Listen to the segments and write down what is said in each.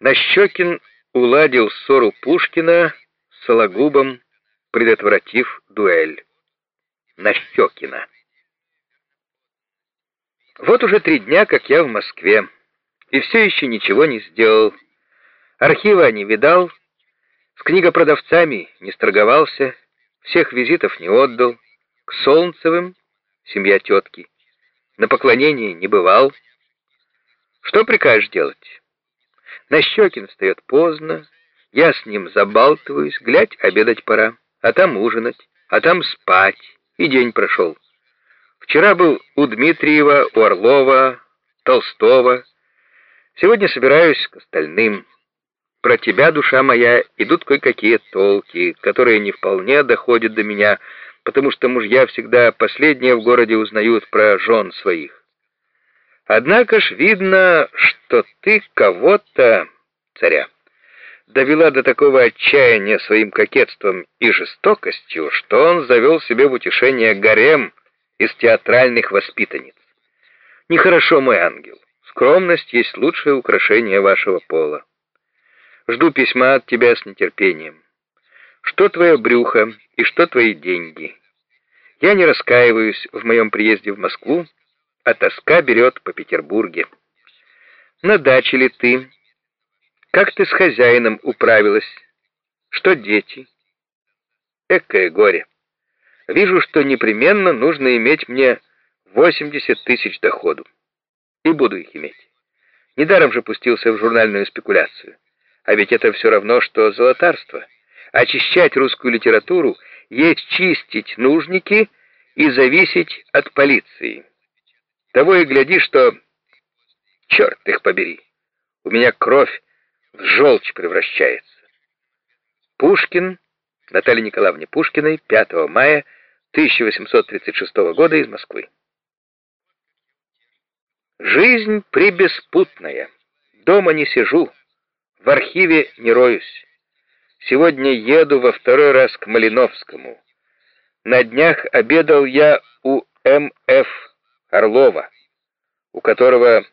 Нащекин уладил ссору Пушкина с Сологубом, предотвратив дуэль. Нащекина. Вот уже три дня, как я в Москве, и все еще ничего не сделал. Архива не видал, с книгопродавцами не сторговался, всех визитов не отдал, к Солнцевым, семья тетки, на поклонение не бывал. Что прикажешь делать? Нащекин встает поздно, я с ним забалтываюсь, глядь, обедать пора, а там ужинать, а там спать, и день прошел. Вчера был у Дмитриева, у Орлова, Толстого. Сегодня собираюсь к остальным. Про тебя, душа моя, идут кое-какие толки, которые не вполне доходят до меня, потому что мужья всегда последние в городе узнают про жен своих. Однако ж видно, что ты кого-то, царя, довела до такого отчаяния своим кокетством и жестокостью, что он завел себе в утешение гарем из театральных воспитанниц. Нехорошо, мой ангел. Скромность есть лучшее украшение вашего пола. Жду письма от тебя с нетерпением. Что твое брюхо и что твои деньги? Я не раскаиваюсь в моем приезде в Москву, а тоска берет по Петербурге. На даче ли ты? Как ты с хозяином управилась? Что дети? Экое горе. Вижу, что непременно нужно иметь мне 80 тысяч доходу. И буду их иметь. Недаром же пустился в журнальную спекуляцию. А ведь это все равно, что золотарство. Очищать русскую литературу есть чистить нужники и зависеть от полиции. Того и гляди, что... Черт их побери! У меня кровь в желчь превращается. Пушкин, Наталья Николаевна Пушкиной, 5 мая 1836 года из Москвы. Жизнь прибеспутная. Дома не сижу. В архиве не роюсь. Сегодня еду во второй раз к Малиновскому. На днях обедал я у М.Ф. Орлова, у которого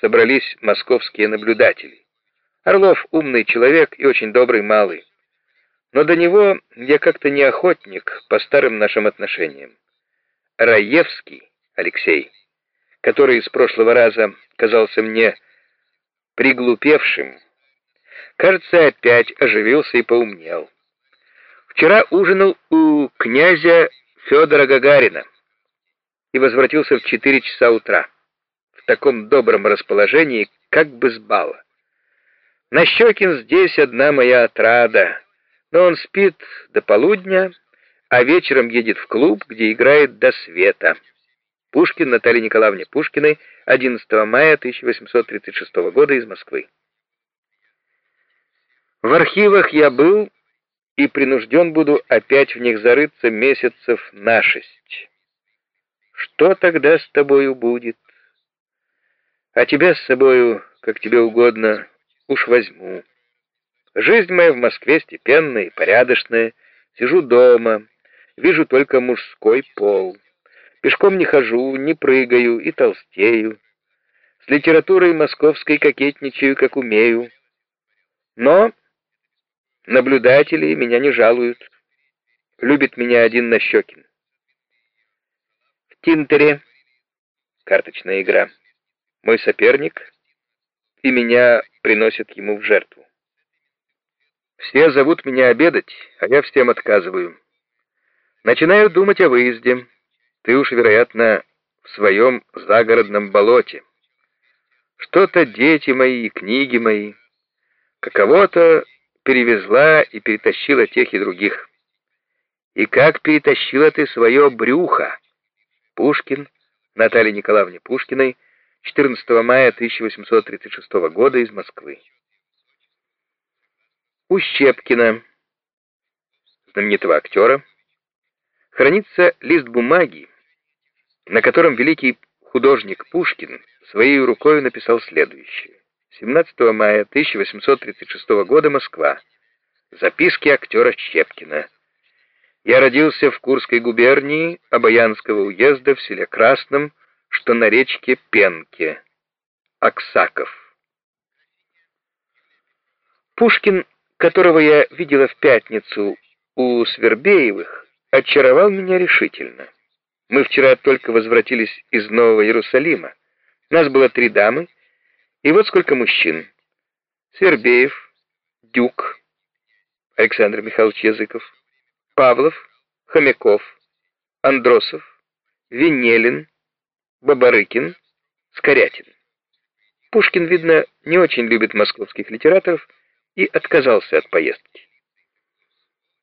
собрались московские наблюдатели. Орлов умный человек и очень добрый малый. Но до него я как-то не охотник по старым нашим отношениям. Раевский Алексей, который с прошлого раза казался мне приглупевшим, кажется, опять оживился и поумнел. Вчера ужинал у князя Федора Гагарина и возвратился в четыре часа утра, в таком добром расположении, как бы с бала. Нащекин здесь одна моя отрада, но он спит до полудня, а вечером едет в клуб, где играет до света. Пушкин Наталье Николаевне Пушкиной, 11 мая 1836 года из Москвы. В архивах я был и принужден буду опять в них зарыться месяцев на шесть. Что тогда с тобою будет? А тебя с собою, как тебе угодно, уж возьму. Жизнь моя в Москве степенная и порядочная. Сижу дома, вижу только мужской пол. Пешком не хожу, не прыгаю и толстею. С литературой московской кокетничаю, как умею. Но Наблюдатели меня не жалуют. Любит меня один Нащекин. Тинтере карточная игра. Мой соперник, и меня приносят ему в жертву. Все зовут меня обедать, а я всем отказываю. Начинаю думать о выезде. Ты уж, вероятно, в своем загородном болоте. Что-то дети мои, книги мои. Каково-то перевезла и перетащила тех и других. И как перетащила ты свое брюхо? Пушкин, Наталья Николаевна Пушкиной, 14 мая 1836 года из Москвы. У Щепкина, знаменитого актера, хранится лист бумаги, на котором великий художник Пушкин своей рукой написал следующее. 17 мая 1836 года, Москва. Записки актера Щепкина. Я родился в Курской губернии Обаянского уезда в селе Красном, что на речке Пенке. Аксаков. Пушкин, которого я видела в пятницу у Свербеевых, очаровал меня решительно. Мы вчера только возвратились из Нового Иерусалима. Нас было три дамы, и вот сколько мужчин. Свербеев, Дюк, Александр Михайлович Языков, Павлов, Хомяков, Андросов, Венелин, Бабарыкин, Скорятин. Пушкин, видно, не очень любит московских литераторов и отказался от поездки.